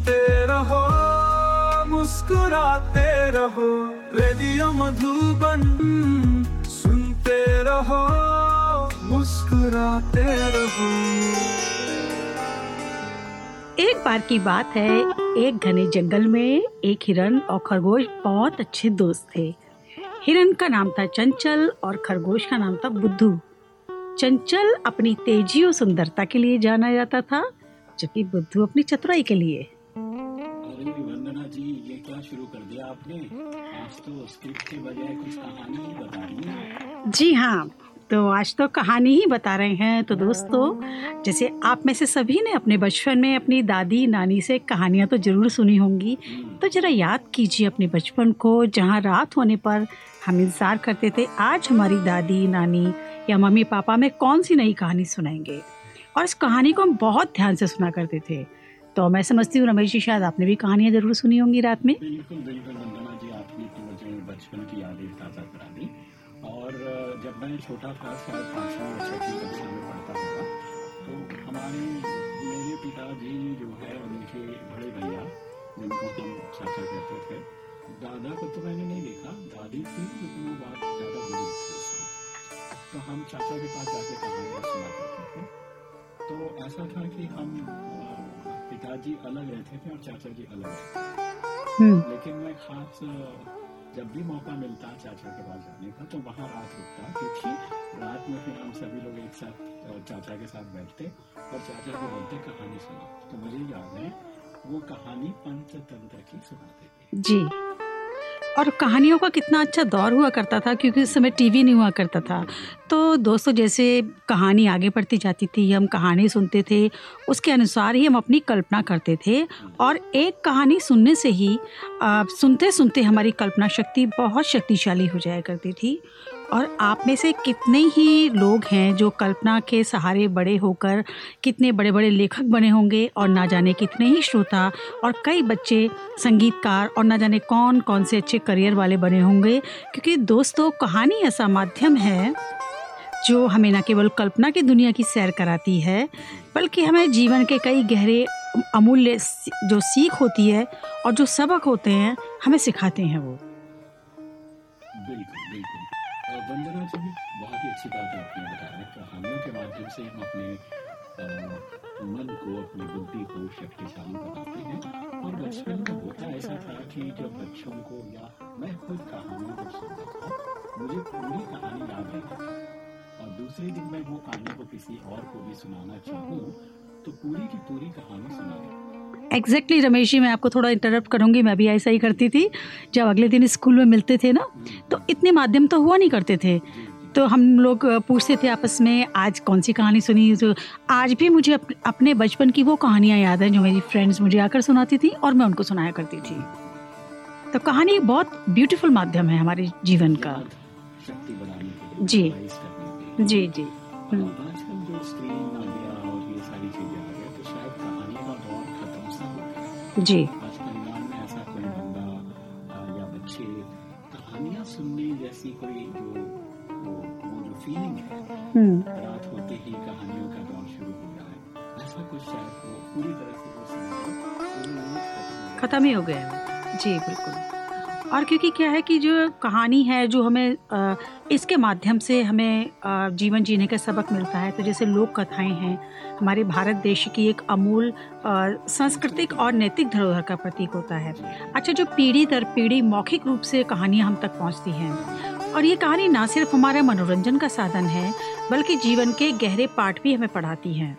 सुनते रहो, मुस्कुराते रहो, रेडियो मधुबन सुनते रहो, मुस्कुराते रहो। एक बार की बात है, एक घने जंगल में एक हिरन और खरगोश बहुत अच्छे दोस्त थे। हिरन का नाम था चंचल और खरगोश का नाम था बुद्धू। चंचल अपनी तेज़ी और सुंदरता के लिए जाना जाता था, जबकि बुद्धू अपनी चतुराई के लिए। अरे वंदना जी, ये क्या शुरू कर दिया आपने? आज तो स्क्रिप्ट के बजाय कुछ कहानी ही बता रही हैं। जी हाँ तो आज तो कहानी ही बता रहे हैं। तो दोस्तों, जैसे आप में से सभी ने अपने बचपन में अपनी दादी, नानी से कहानियाँ तो ज़रूर सुनी होंगी। तो ज़रा याद कीजिए अपने बचपन को, जहाँ रात होने पर हम इंतज़ार करते थे, आज हमारी दादी, नानी या मम्मी पापा में कौन सी नई कहानी सुनाएँगे? और इस कहानी को हम बहुत ध्यान से सुना करते थे। तो मैं समझती हूँ, रमेश जी, शायद आपने भी कहानियाँ ज़रूर सुनी होंगी रात में। की और जब मैं छोटा था, शायद छठी कक्षा में पढ़ता होगा तो हमारे मेरे पिताजी जो है, उनके बड़े भैया हम चाचा कहते थे, दादा को तो मैंने नहीं देखा, दादी थी, लेकिन वो बात ज़्यादा बुज़ुर्ग थी तो हम चाचा के पास जाके कहानियाँ सुना करते थे। तो ऐसा था कि हम पिताजी अलग रहते थे और चाचा जी अलग रहते थे। हम्म, लेकिन मैं खास जब भी मौका मिलता चाचा के पास जाने का तो वहाँ रात रुकता क्योंकि रात में फिर हम सभी लोग एक साथ चाचा के साथ बैठते और चाचा को बोलते कहानी सुना। तो मुझे याद है वो कहानी पंचतंत्र की सुनाते थे। जी। और कहानियों का कितना अच्छा दौर हुआ करता था क्योंकि उस समय टीवी नहीं हुआ करता था। तो दोस्तों जैसे कहानी आगे बढ़ती जाती थी हम कहानी सुनते थे उसके अनुसार ही हम अपनी कल्पना करते थे और एक कहानी सुनने से ही आ, सुनते सुनते हमारी कल्पना शक्ति बहुत शक्तिशाली हो जाया करती थी। और आप में से कितने ही लोग हैं जो कल्पना के सहारे बड़े होकर, कितने बड़े बड़े लेखक बने होंगे और ना जाने कितने ही श्रोता और कई बच्चे संगीतकार और ना जाने कौन कौन से अच्छे करियर वाले बने होंगे, क्योंकि दोस्तों, कहानी ऐसा माध्यम है जो हमें न केवल कल्पना की दुनिया की सैर कराती है, बल्कि हमें जीवन के कई गहरे, अमूल्य जो सीख होती है और जो सबक होते हैं, हमें सिखाते हैं वो। बिल्कुल। वंदना जी बहुत ही अच्छी बात आपने बताया। कहानियों के माध्यम से हम अपने मन को, अपनी बुद्धि को शक्तिशाली बनाते हैं। और बचपन में होता ऐसा था कि जब बच्चों को या मैं खुद कहानियाँ जब सुनता था, मुझे पूरी कहानी याद रहती थी। और दूसरे दिन मैं वो कहानी को किसी और को भी सुनाना चाहूँ तो पूरी की पूरी कहानी सुना एग्जैक्टली exactly, रमेश जी मैं आपको थोड़ा इंटरप्ट करूँगी मैं भी ऐसा ही करती थी। जब अगले दिन स्कूल में मिलते थे ना तो इतने माध्यम तो हुआ नहीं करते थे। तो हम लोग पूछते थे आपस में आज कौन सी कहानी सुनी? तो आज भी मुझे अप, अपने बचपन की वो कहानियाँ याद हैं जो मेरी फ्रेंड्स मुझे आकर सुनाती थी और मैं उनको सुनाया करती थी। तो कहानी बहुत ब्यूटीफुल माध्यम है हमारे जीवन का। जी। जी जी। जो जी। आज परिवार में ऐसा कोई बंदा या बच्चे कहानियाँ सुनने जैसी कोई जो वो, वो जो फीलिंग है हम्म, रात होते ही कहानियों का दौर शुरू हो रहा है। ऐसा कुछ शायद वो पूरी तरह से वो ख़त्म ही हो गया जी बिल्कुल। और क्योंकि क्या है कि जो कहानी है जो हमें अ, इसके माध्यम से हमें अ, जीवन जीने का सबक मिलता है। तो जैसे लोक कथाएँ हैं हमारे भारत देश की एक अमूल सांस्कृतिक और नैतिक धरोहर का प्रतीक होता है। अच्छा जो पीढ़ी दर पीढ़ी मौखिक रूप से कहानियाँ हम तक पहुँचती हैं। और ये कहानी ना सिर्फ़ हमारे मनोरंजन का साधन है बल्कि जीवन के गहरे पाठ भी हमें पढ़ाती हैं।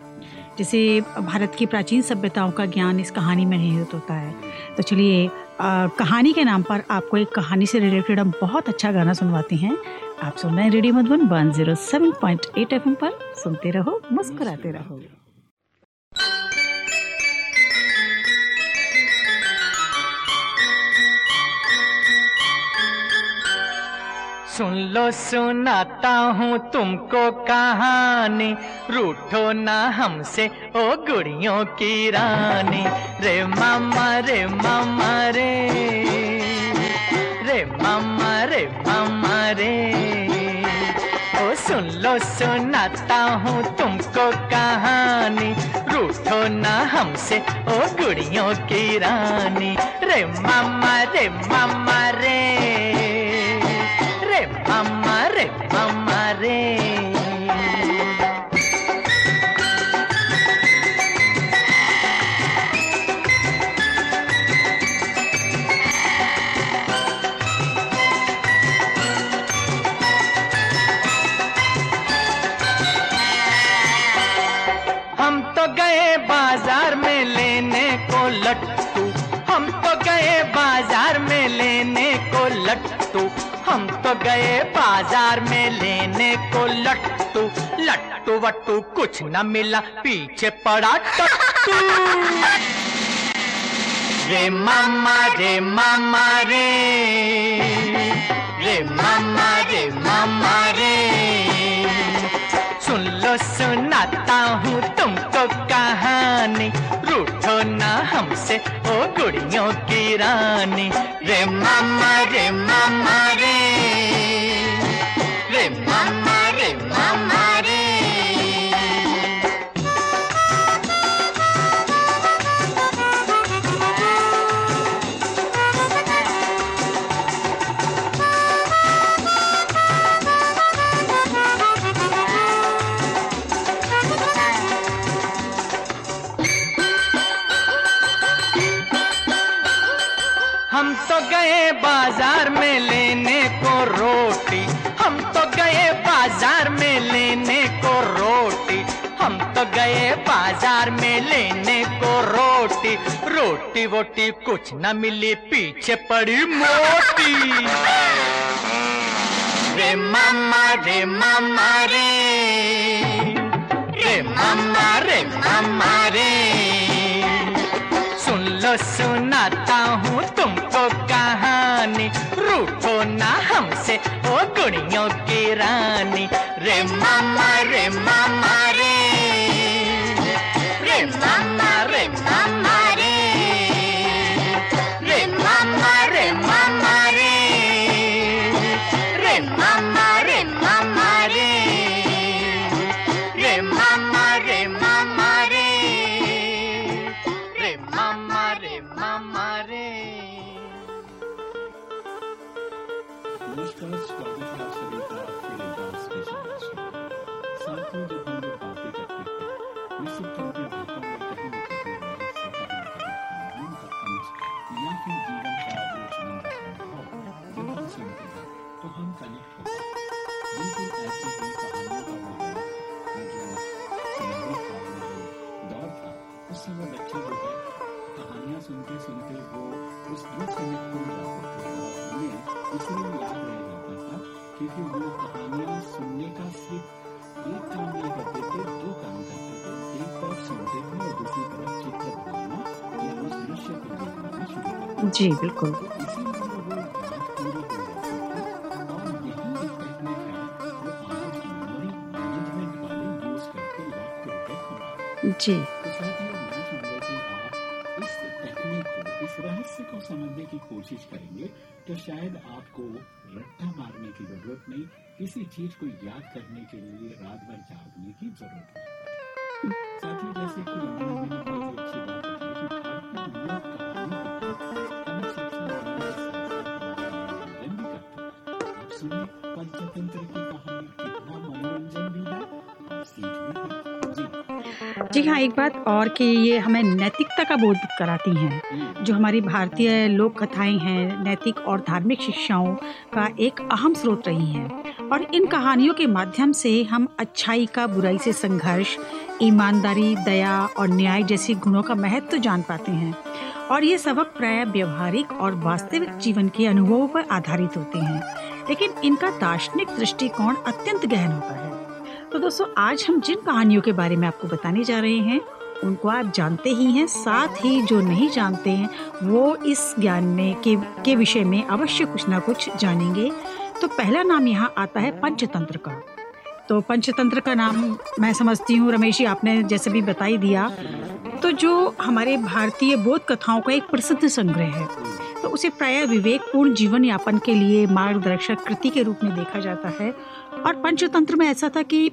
जैसे भारत की प्राचीन सभ्यताओं का ज्ञान इस कहानी में निहित होता है। तो चलिए अ, कहानी के नाम पर आपको एक कहानी से रिलेटेड हम बहुत अच्छा गाना सुनवाते हैं। आप सुन रहे हैं radio Madhuban one zero seven point eight F पर सुनते रहो मुस्कुराते रहो। सुन लो सुनाता हूँ तुमको कहानी। रूठो ना हमसे, ओ गुड़ियों की रानी। रे मामा रे मामा, रे। रे मामा रे मामा, रे। ओ सुन लो सुनाता हूँ तुमको कहानी। रूठो ना हमसे, ओ गुड़ियों की रानी। रे मामा रे मामा, रे। रे मामा रे हम तो गए बाज़ार में लेने को लट्टू। हम तो गए बाज़ार में लेने को लट्टू। हम तो गए बाज़ार में लेने को लट्टू। लट्टू वट्टू कुछ न मिला, पीछे पड़ा टट्टू। रे मामा रे मामा रे। रे मामा रे मामा रे। सुन लो, सुनाता हूँ तुमको कहानी। रूठो ना हमसे, ओ गुड़ियों की रानी। रे मामा रे मामा रे। रोटी वोटी कुछ न मिली, पीछे पड़ी मोटी। रे मामा रे मामा रे। रे मामा रे मामा रे। सुन लो, सुनाता हूँ तुमको कहानी। रूठो ना हमसे, ओ गुड़ियों की रानी। रे मामा रे मामा जी को इस रहस्य को समझने की कोशिश करेंगे तो शायद आपको रट्टा मारने की ज़रूरत नहीं किसी चीज़ को याद करने के लिए रात भर जागने की ज़रूरत नहीं साथियों जैसे कि जी हाँ एक बात और कि ये हमें नैतिकता का बोध कराती हैं। हम्म, जो हमारी भारतीय लोक कथाएँ हैं नैतिक और धार्मिक शिक्षाओं का एक अहम स्रोत रही हैं। और इन कहानियों के माध्यम से हम अच्छाई का बुराई से संघर्ष ईमानदारी दया और न्याय जैसी गुणों का महत्व तो जान पाते हैं। और ये सबक प्राय व्यवहारिक और वास्तविक जीवन के अनुभवों पर आधारित होते हैं। लेकिन इनका दार्शनिक दृष्टिकोण अत्यंत गहन होता है। तो दोस्तों आज हम जिन कहानियों के बारे में आपको बताने जा रहे हैं उनको आप जानते ही हैं साथ ही जो नहीं जानते हैं वो इस ज्ञान में के, के विषय में अवश्य कुछ ना कुछ जानेंगे। तो पहला नाम यहाँ आता है पंचतंत्र का। तो पंचतंत्र का नाम मैं समझती हूँ रमेश जी आपने जैसे भी बताई दिया तो जो हमारे भारतीय बौद्ध कथाओं का एक प्रसिद्ध संग्रह है तो उसे प्राय विवेकपूर्ण जीवन यापन के लिए मार्गदर्शक कृति के रूप में देखा जाता है। और पंचतंत्र में ऐसा था कि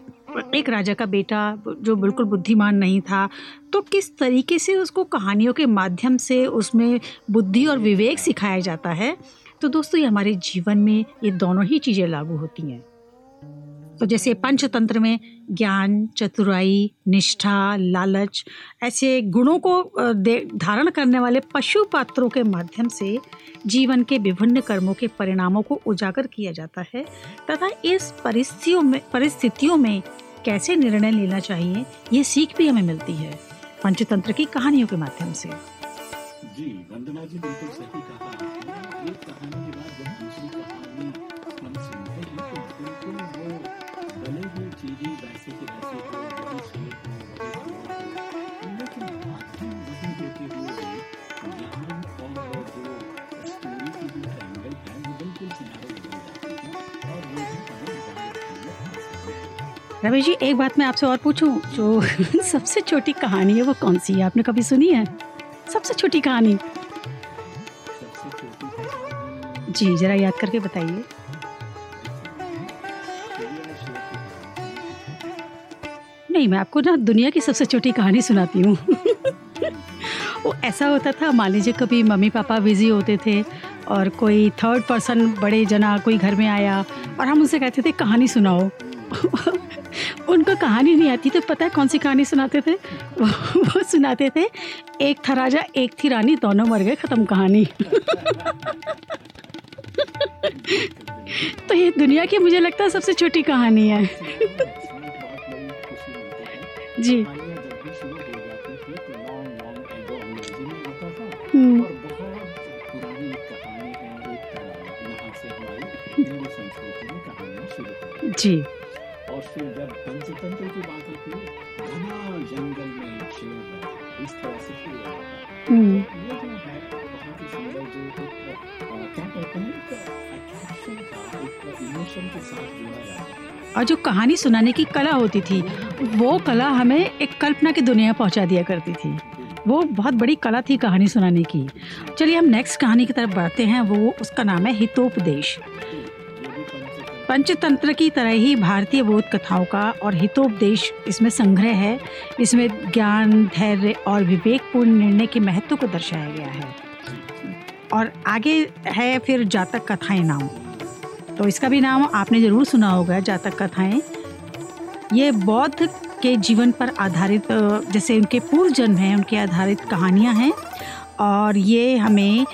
एक राजा का बेटा जो बिल्कुल बुद्धिमान नहीं था तो किस तरीके से उसको कहानियों के माध्यम से उसमें बुद्धि और विवेक सिखाया जाता है? तो दोस्तों, ये हमारे जीवन में ये दोनों ही चीज़ें लागू होती हैं। तो जैसे पंचतंत्र में ज्ञान, चतुराई, निष्ठा, लालच, ऐसे गुणों को धारण करने वाले पशु पात्रों के माध्यम से जीवन के विभिन्न कर्मों के परिणामों को उजागर किया जाता है तथा इस परिस्थितियों में परिस्थितियों में कैसे निर्णय लेना चाहिए, ये सीख भी हमें मिलती है। पंचतंत्र की कहानियों के माध्यम से। जी, वंदना जी, बिल्कुल सही कहा ये कहानी रमेश जी, एक बात मैं आपसे और पूछूँ? जो सबसे छोटी कहानी है वो कौन सी है? आपने कभी सुनी है? सबसे छोटी कहानी। जी, जरा याद करके बताइए। नहीं, मैं आपको ना दुनिया की सबसे छोटी कहानी सुनाती हूँ। वो ऐसा होता था, मान लीजिए कभी मम्मी पापा बिज़ी होते थे और कोई थर्ड पर्सन बड़े जना कोई घर में आया और हम उनसे कहते थे, कहानी सुनाओ। उनको कहानी नहीं आती तो पता है कौन सी कहानी सुनाते थे? वो सुनाते थे एक था राजा एक थी रानी दोनों मर गए ख़त्म कहानी। तो ये दुनिया की मुझे लगता है सबसे छोटी कहानी है। जी। हम्म। जी। और फिर जब पंचतंत्र की बात होती है घना जंगल में शेर इस तरह से शुरू होता है। हम्म। ये जो है बहुत ही सुंदर जो एक क्या कहते हैं एक अट्रैक्शन का एक इमोशन के साथ जुड़ा जाता है। और जो कहानी सुनाने की कला होती थी वो कला हमें एक कल्पना की दुनिया पहुँचा दिया करती थी। वो बहुत बड़ी कला थी कहानी सुनाने की। चलिए हम नेक्स्ट कहानी की तरफ़ बढ़ते हैं वो उसका नाम है हितोपदेश। पंचतंत्र की तरह ही भारतीय बोध कथाओं का और हितोपदेश इसमें संग्रह है। इसमें ज्ञान, धैर्य और विवेकपूर्ण निर्णय के महत्व को दर्शाया गया है। और आगे है फिर जातक कथाएँ नाम। तो इसका भी नाम आपने ज़रूर सुना होगा, जातक कथाएँ। ये बौद्ध के जीवन पर आधारित, जैसे उनके पूर्व जन्म हैं, उनके आधारित कहानियाँ हैं। और ये हमें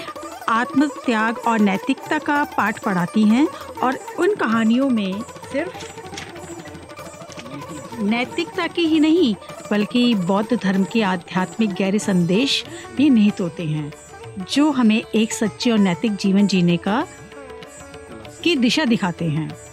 आत्म त्याग और नैतिकता का पाठ पढ़ाती हैं और उन कहानियों में सिर्फ़ नैतिकता की ही नहीं, बल्कि बौद्ध धर्म के आध्यात्मिक गहरे संदेश भी निहित होते हैं, जो हमें एक सच्चे और नैतिक जीवन जीने का, की दिशा दिखाते हैं।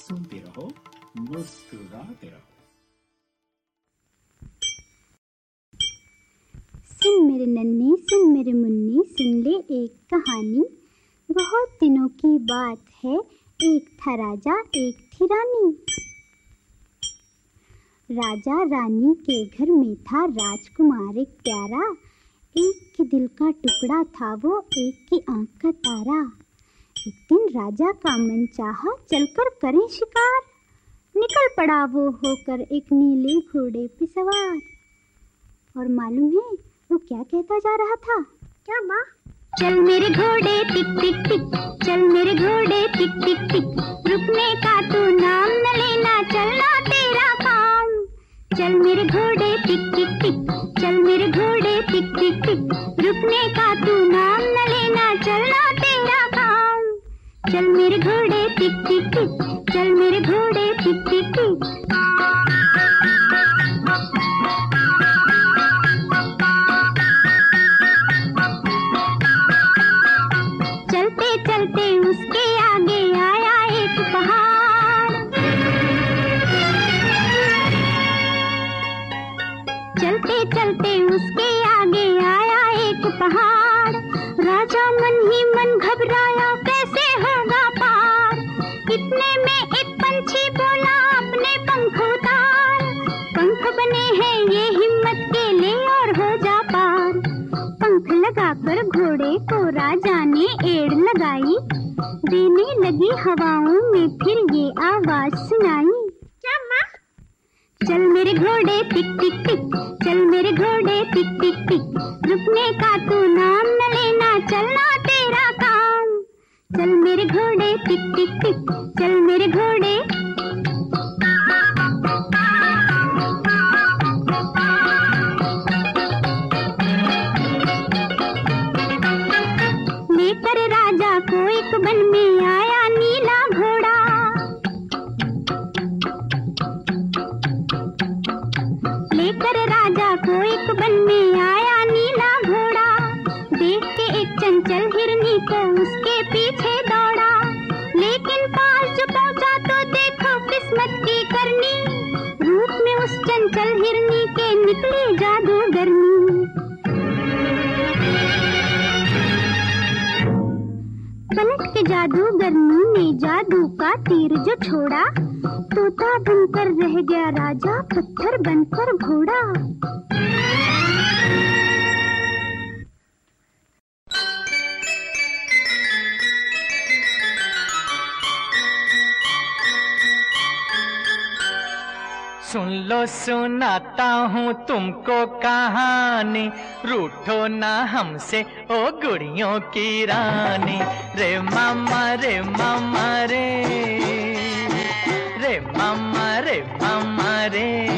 सुनते रहो मुस्कुराते रहो। सुन मेरे नन्नी सुन मेरे मुन्नी, सुन ले एक कहानी। बहुत दिनों की बात है, एक था राजा, एक थी रानी। राजा रानी के घर में था राजकुमार एक प्यारा। एक के दिल का टुकड़ा था वो, एक की आँख का तारा। एक दिन राजा का मन चाहा चलकर करें शिकार। निकल पड़ा वो होकर एक नीले घोड़े पे सवार। और मालूम है, वो क्या कहता जा रहा था? क्या माँ? चल मेरे घोड़े, टिक टिक टिक। चल मेरे घोड़े, टिक टिक टिक। रुकने का तू नाम न लेना चलना तेरा काम। चल मेरे घोड़े, टिक टिक टिक। चल मेरे घोड़े, टिक टिक टिक। रुकने का तू नाम न लेना चलना तेरा काम। चल मेरे घोड़े टिक टिक चल मेरे घोड़े टिक टिक टिक। चलते चलते उसके आगे आया एक पहाड़। चलते चलते उसके आगे आया एक पहाड़। राजा मन ही मन घबराया इतने में एक पंछी बोला अपने पंख पंख बने हैं, ये हिम्मत के ले और हो जा पार। पंख लगाकर घोड़े को राजा ने एड़ लगाई। देने लगी हवाओं में फिर ये आवाज़ सुनाई। चल मेरे घोड़े, टिक टिक टिक। चल मेरे घोड़े, टिक टिक टिक। रुकने का तू नाम न लेना, चलना तेरा चल मेरे घोड़े टिक टिक टिक। चल मेरे घोड़े। हिरनी के निकले जादू गर्मी। पलट के जादूगरनी ने जादू का तीर जो छोड़ा, तोता बनकर रह गया राजा, पत्थर बनकर घोड़ा। सुन लो, सुनाता हूँ तुमको कहानी। रूठो ना हमसे, ओ गुड़ियों की रानी। रे मामा रे मामा, रे। रे मामा रे मामा, रे।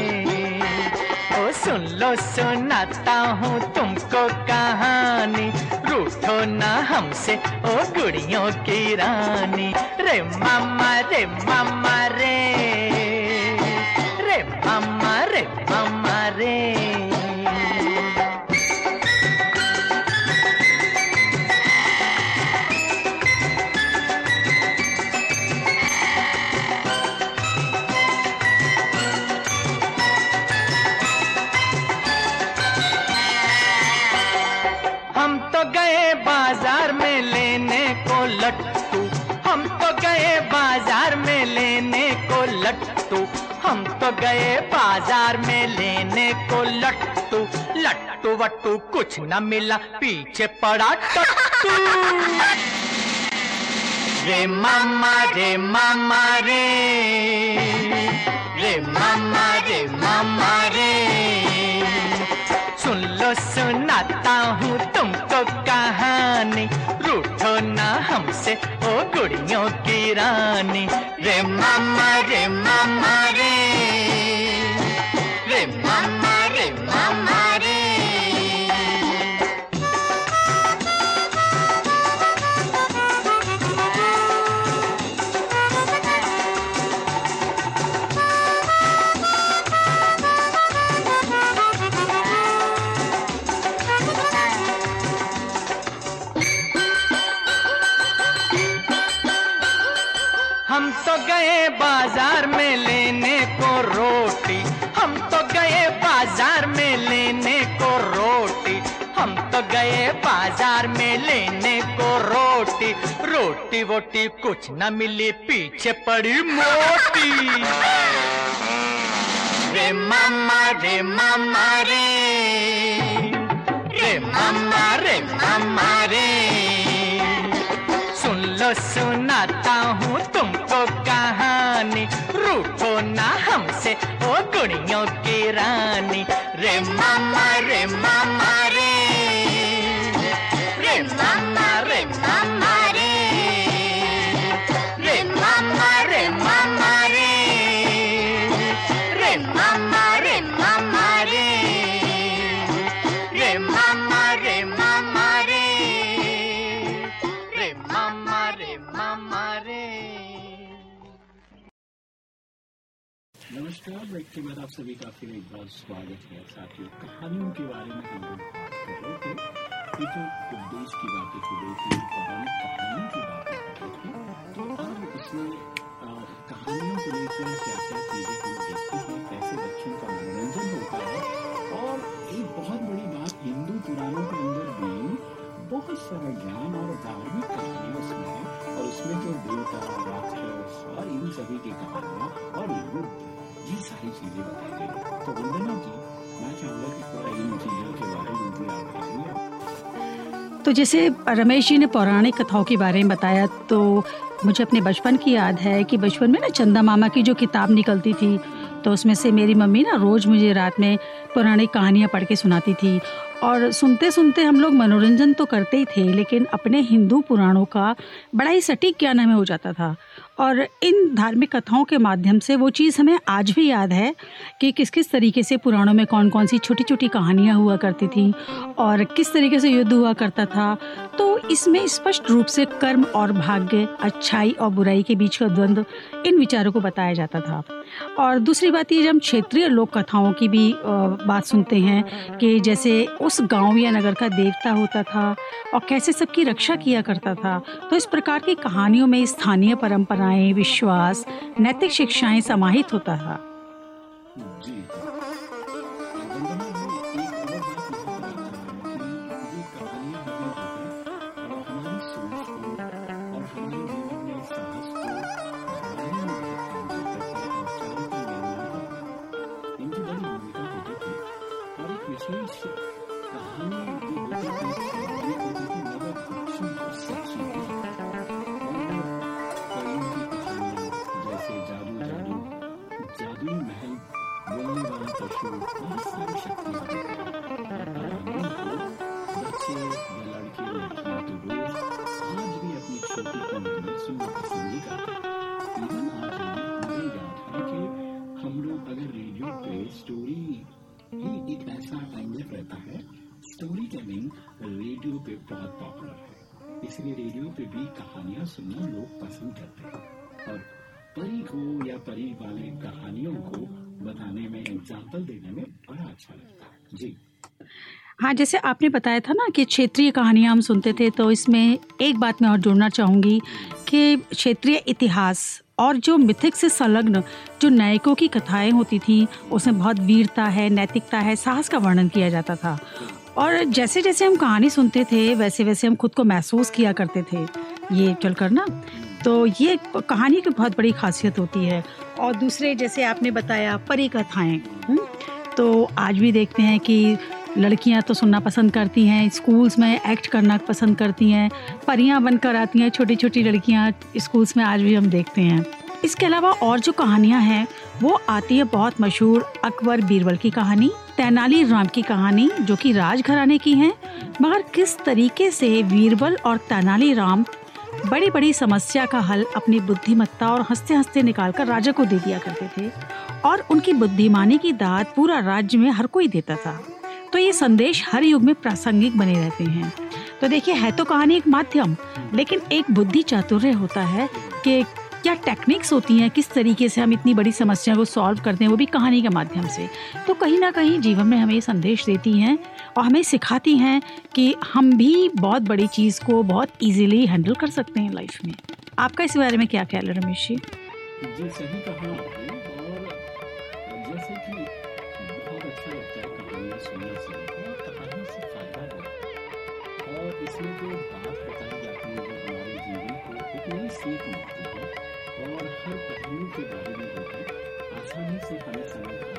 ओ सुन लो, सुनाता हूँ तुमको कहानी। रूठो ना हमसे, ओ गुड़ियों की रानी। रे मामा रे मामा, रे। मामा तो गए बाज़ार में लेने को लट्टू। लट्टू वट्टू कुछ न मिला, पीछे पड़ा टट्टू। रे मामा रे मामा रे। रे मामा रे मामा रे। सुन लो, सुनाता हूँ तुमको कहानी। रूठो ना हमसे, ओ गुड़ियों की रानी। रे मामा रे मामा रे रे। गए बाज़ार में लेने को रोटी। हम तो गए बाज़ार में लेने को रोटी। हम तो गए बाज़ार में लेने को रोटी। रोटी वोटी कुछ न मिली, पीछे पड़ी मोटी। रे मामा रे मामा रे। रे मामा रे मामा रे। सुन लो, सुनाता हूँ तुमको। ओ गुड़ियों की रानी रे मामा नमस्कार ब्रेक के बाद आप सभी का फिर एक बार स्वागत है। साथियों, कहानियों के बारे में हम लोग बात कर रहे थे। ये तो उपदेश की बातें हो रही थी पौराणिक कहानियों की बातें कर रहे थे। तो अब इसमें कहानियों को लेकर क्या क्या चीज़ें हम देखते हैं, कैसे बच्चों का मनोरंजन होता है। और एक बहुत बड़ी बात, हिंदू पुराणों के अंदर भी बहुत सारा ज्ञान और धार्मिक कहानियाँ उसमें है। और उसमें जो देवता, राक्षस और इन सभी की कहानियाँ और युद्ध ये सारी चीज़ें बताई गई तो वंदना जी मैं चाहूँगा कि थोड़ा इन चीज़ों के बारे में भी आप बताइए तो जैसे रमेश जी ने पौराणिक कथाओं के बारे में बताया तो मुझे अपने बचपन की याद है कि बचपन में ना चंदा मामा की जो किताब निकलती थी तो उसमें से मेरी मम्मी ना रोज़ मुझे रात में पौराणिक कहानियाँ पढ़ के सुनाती थी। और सुनते सुनते हम लोग मनोरंजन तो करते ही थे, लेकिन अपने हिंदू पुराणों का बड़ा ही सटीक ज्ञान हमें हो जाता था। और इन धार्मिक कथाओं के माध्यम से वो चीज़ हमें आज भी याद है कि किस किस तरीके से पुराणों में कौन कौन सी छोटी छोटी कहानियाँ हुआ करती थी और किस तरीके से युद्ध हुआ करता था। तो इसमें स्पष्ट रूप से कर्म और भाग्य, अच्छाई और बुराई के बीच का द्वंद्व इन विचारों को बताया जाता था। और दूसरी बात ये, जब हम क्षेत्रीय लोक कथाओं की भी बात सुनते हैं कि जैसे उस गाँव या नगर का देवता होता था और कैसे सबकी रक्षा किया करता था तो इस प्रकार की कहानियों में स्थानीय परंपराएँ विश्वास नैतिक शिक्षाएँ समाहित होता था। को या परी वाले कहानियों को बताने में एग्ज़ाम्पल देने में बड़ा अच्छा लगता है। जी। हाँ जैसे आपने बताया था ना कि क्षेत्रीय कहानियाँ हम सुनते थे तो इसमें एक बात मैं और जोड़ना चाहूँगी कि क्षेत्रीय इतिहास और जो मिथिक से संलग्न जो नायकों की कथाएँ होती थी, उसमें बहुत वीरता है, नैतिकता है, साहस का वर्णन किया जाता था। और जैसे जैसे हम कहानी सुनते थे वैसे वैसे हम खुद को महसूस किया करते थे। ये चलकर ना तो ये कहानी की बहुत बड़ी खासियत होती है। और दूसरे जैसे आपने बताया परी कथाएँ हम्म, तो आज भी देखते हैं कि लड़कियाँ तो सुनना पसंद करती हैं स्कूल्स में एक्ट करना पसंद करती हैं परियाँ बनकर आती हैं छोटी छोटी लड़कियाँ स्कूल्स में आज भी हम देखते हैं। इसके अलावा और जो कहानियाँ हैं वो आती है बहुत मशहूर अकबर बीरबल की कहानी तेनाली राम की कहानी जो कि राजघराने की है। मगर किस तरीके से बीरबल और तेनाली राम बड़ी बड़ी समस्या का हल अपनी बुद्धिमत्ता और हँसते हँसते निकालकर राजा को दे दिया करते थे और उनकी बुद्धिमानी की दाद पूरा राज्य में हर कोई देता था। तो ये संदेश हर युग में प्रासंगिक बने रहते हैं। तो देखिए, है तो कहानी एक माध्यम, लेकिन एक बुद्धि चातुर्य होता है कि क्या टेक्निक्स होती हैं, किस तरीके से हम इतनी बड़ी समस्या को सॉल्व करते हैं, वो भी कहानी के माध्यम से। तो कहीं ना कहीं जीवन में हमें ये संदेश देती हैं और हमें सिखाती हैं कि हम भी बहुत बड़ी चीज़ को बहुत इजीली हैंडल कर सकते हैं लाइफ में। आपका इस बारे में क्या ख्याल है, रमेश जी? जी सही कहा और जैसे कि बहुत अच्छा लगता है कहानियाँ सुनने से कहानी से फ़ायदा है। और इसमें जो बात बताई जाती है, जो हमारे जीवन को सीख मिलती है, और हर पहलू के बारे में जो है, आसानी से हमें समझ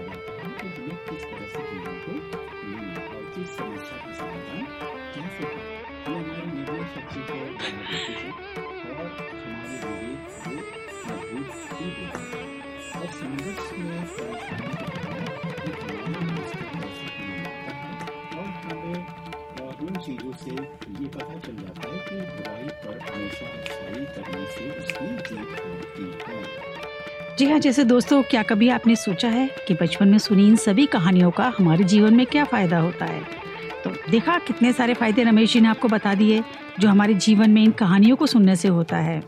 से ये पता चल जाता है कि बुराई पर हमेशा अच्छाई करने से उसकी जीत होती है। जी हाँ जैसे दोस्तों, क्या कभी आपने सोचा है कि बचपन में सुनी इन सभी कहानियों का हमारे जीवन में क्या फ़ायदा होता है? तो देखा कितने सारे फ़ायदे रमेश जी ने आपको बता दिए, जो हमारे जीवन में इन कहानियों को सुनने से होता है।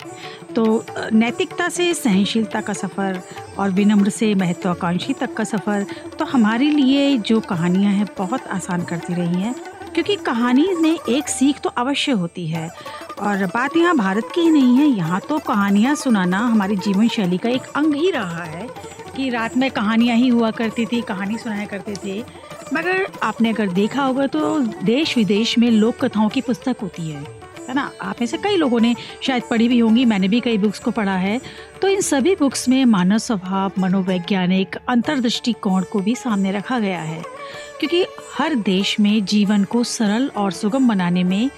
तो नैतिकता से, सहनशीलता का सफ़र और विनम्र से, महत्वाकांक्षी तक का सफ़र तो हमारे लिए जो कहानियाँ हैं, बहुत आसान करती रही हैं। क्योंकि कहानी में एक सीख तो अवश्य होती है। और बात यहाँ भारत की ही नहीं है, यहाँ तो कहानियाँ सुनाना हमारी जीवन शैली का एक अंग ही रहा है कि रात में कहानियाँ ही हुआ करती थी, कहानी सुनाया करते थे। मगर आपने अगर देखा होगा तो देश विदेश में लोक कथाओं की पुस्तक होती है है ना? आप में से कई लोगों ने शायद पढ़ी भी होंगी, मैंने भी कई बुक्स को पढ़ा है। तो इन सभी बुक्स में मानव स्वभाव, मनोवैज्ञानिक, अंतर्दृष्टिकोण को भी सामने रखा गया है। क्योंकि हर देश में जीवन को सरल और सुगम बनाने में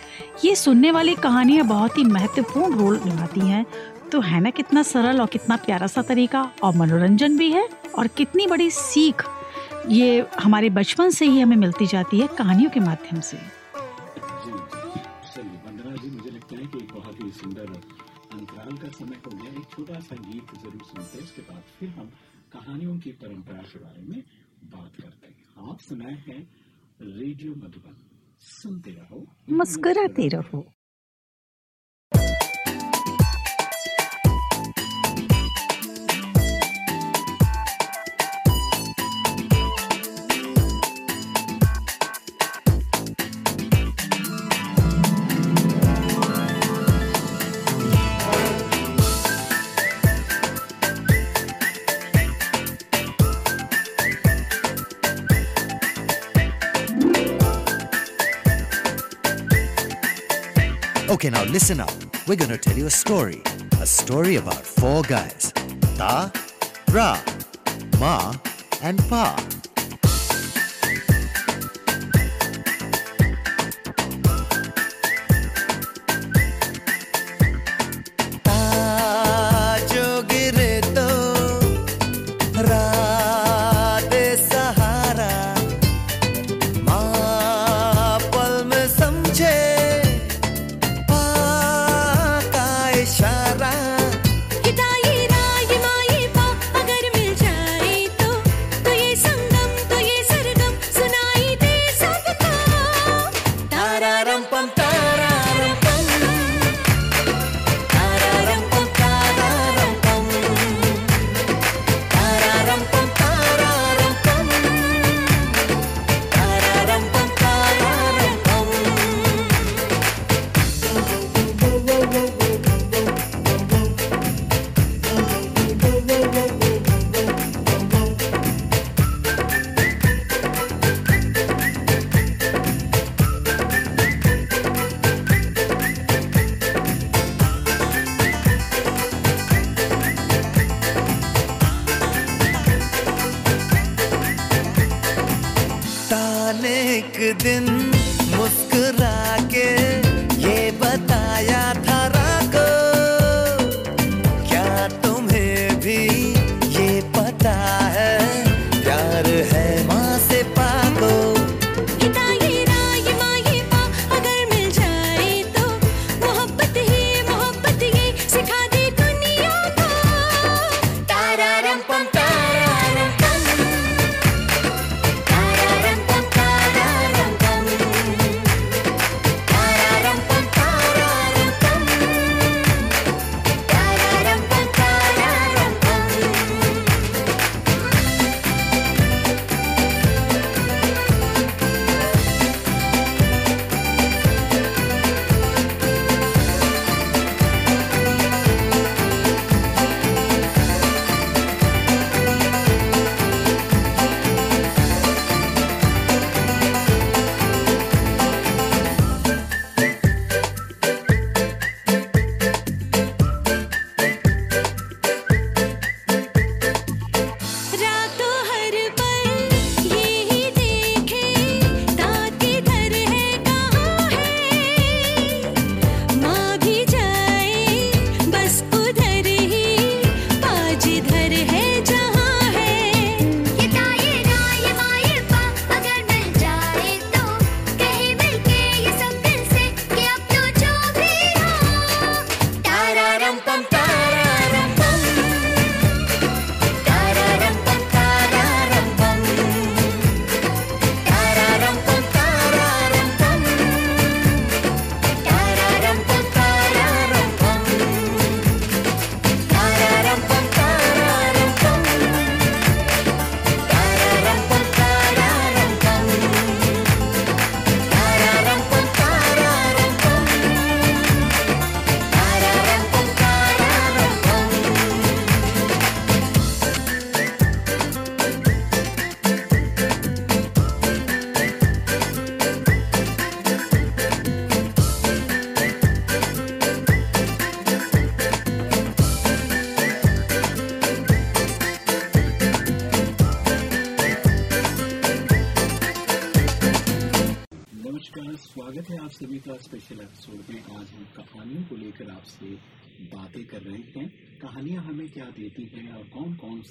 ये सुनने वाली कहानियाँ बहुत ही महत्वपूर्ण रोल निभाती हैं। तो है ना कितना सरल और कितना प्यारा सा तरीका? और मनोरंजन भी है और कितनी बड़ी सीख ये हमारे बचपन से ही हमें मिलती जाती है कहानियों के माध्यम से। कहानियों की परंपरा के बारे में बात करते हैं। आप सुनाए हैं रेडियो मधुबन। सुनते रहो। मुस्कुराते रहो। Okay, now listen up. We're going to tell you a story. A story about four guys Ta, Ra, Ma, and Pa.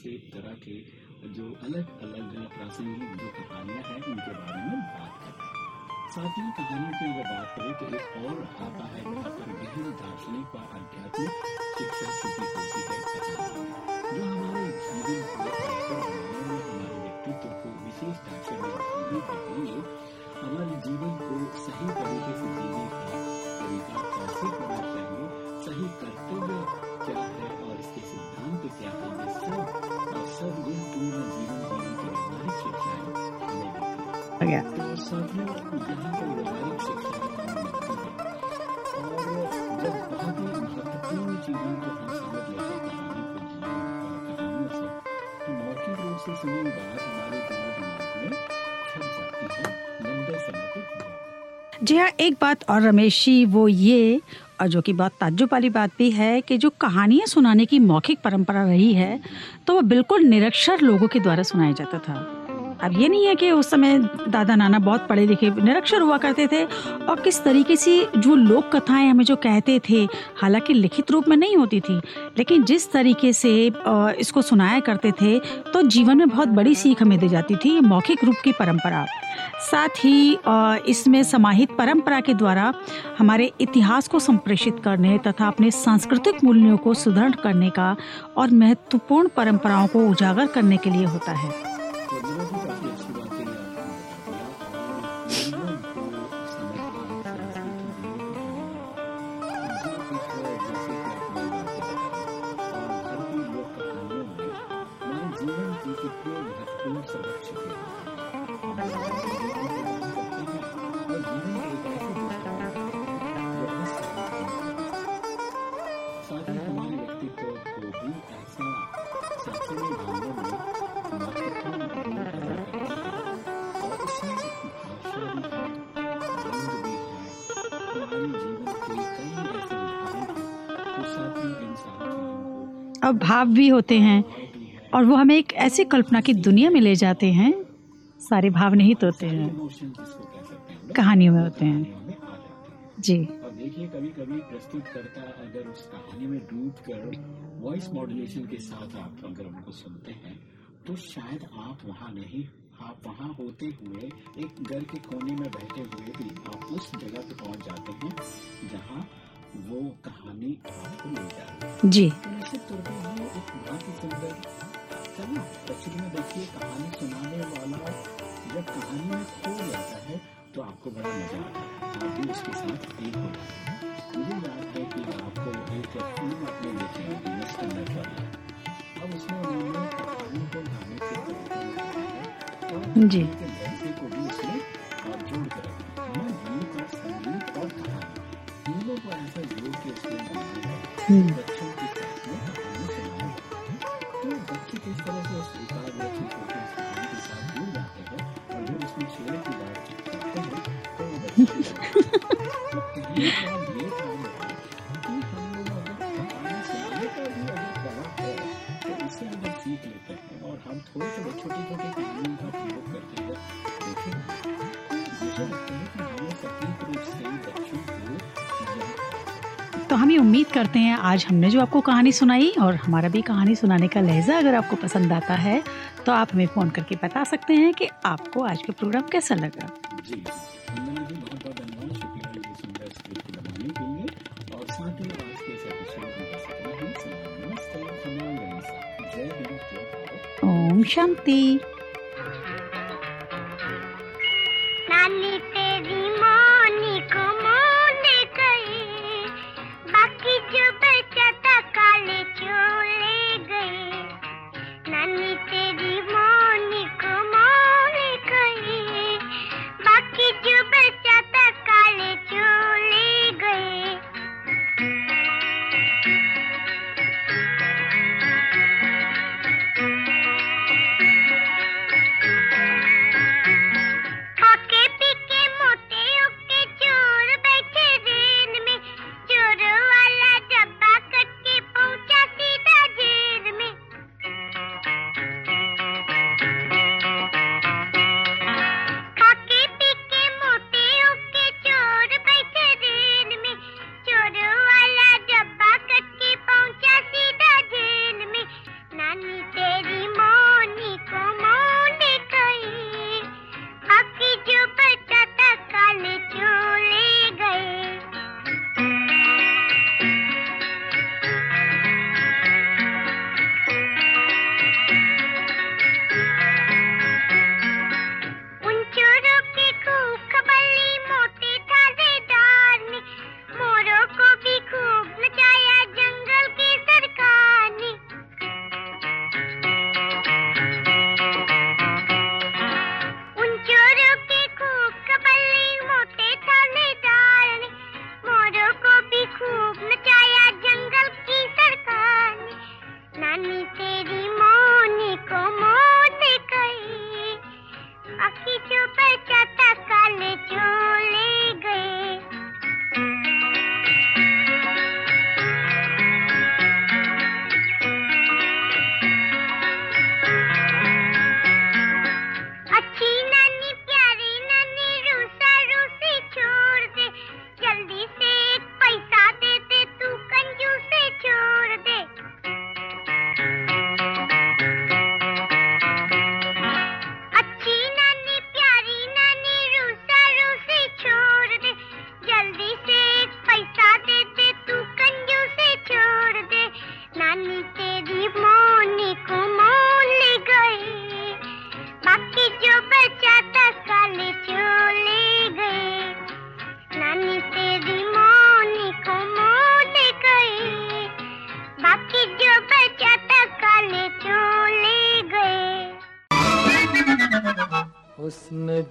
से तरह के जो अलग अलग प्रासंगिक जो कहानियाँ हैं, उनके बारे में बात करते हैं। साथ ही कहानियों की अगर बात करें तो एक और आता है जहाँ पर गहन दार्शनिक व आध्यात्मिक शिक्षा छुपी होती है जो हमारे जीवन को हमारे व्यक्तित्व को विशेष ढांचे हमारे जीवन को सही तरीके से जीने का तरीका, कैसे होना चाहिए सही कर्तव्य क्या है और इसके सिद्धांत क्या है? ये सब और सदगुणपूर्ण जीवन जीने की व्यवहारिक शिक्षाएँ हमें है। तो यहाँ पर व्यवहारिक शिक्षा हमें मिलती है। और जब बहुत ही महत्वपूर्ण चीज़ों को हम समझ लेते हैं कहानी को जीवन कहानियों से तो मौखिक रूप से सुनी बात हमारे दिलो दिमाग में छप जाती है लंबे समय तक। जी हाँ एक बात और रमेश जी वो ये और जो कि बहुत ताज्जुब वाली बात भी है कि जो कहानियाँ सुनाने की मौखिक परंपरा रही है तो वह बिल्कुल निरक्षर लोगों के द्वारा सुनाया जाता था। अब ये नहीं है कि उस समय दादा नाना बहुत पढ़े लिखे निरक्षर हुआ करते थे और किस तरीके से जो लोक कथाएँ हमें जो कहते थे, हालाँकि लिखित रूप में नहीं होती थी, लेकिन जिस तरीके से इसको सुनाया करते थे तो जीवन में बहुत बड़ी सीख हमें दी जाती थी मौखिक रूप की परंपरा। साथ ही इसमें समाहित परंपरा के द्वारा हमारे इतिहास को संप्रेषित करने तथा अपने सांस्कृतिक मूल्यों को सुदृढ़ करने का और महत्वपूर्ण परंपराओं को उजागर करने के लिए होता है। भाव भी होते हैं और वो हमें एक ऐसी कल्पना की दुनिया में ले जाते हैं। सारे भाव होते हैं हैं कहानियों में होते हैं। कहानियों में जाते हैं। जी। देखिए कभी कभी प्रस्तुतकर्ता अगर उस कहानी में डूब कर वॉइस मॉड्यूलेशन के साथ आप अगर उनको सुनते हैं तो शायद आप वहाँ नहीं, आप वहाँ होते हुए, एक घर के कोने में बैठे हुए भी आप उस जगह पे पहुँच जाते हैं जहाँ वो कहानी आपको ले जा। रही है जी तो एक्चुअली में देखिए कहानी सुनाने वाला जब कहानी में खो जाता है तो आपको बड़ा मज़ा आता है। आप भी उसके साथ एक हो जाते हैं। मुझे याद है कि आपको एक फ़िल्म आपने देखी होगी मिस्टर नट अब उसमें उन्होंने कहानी को गाने के तरीके में बताया और जी। बनाया तो हम ये उम्मीद करते हैं आज हमने जो आपको कहानी सुनाई और हमारा भी कहानी सुनाने का लहजा अगर आपको पसंद आता है तो आप हमें फ़ोन करके बता सकते हैं कि आपको आज का प्रोग्राम कैसा लगा। जी वंदना जी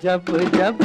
जब जब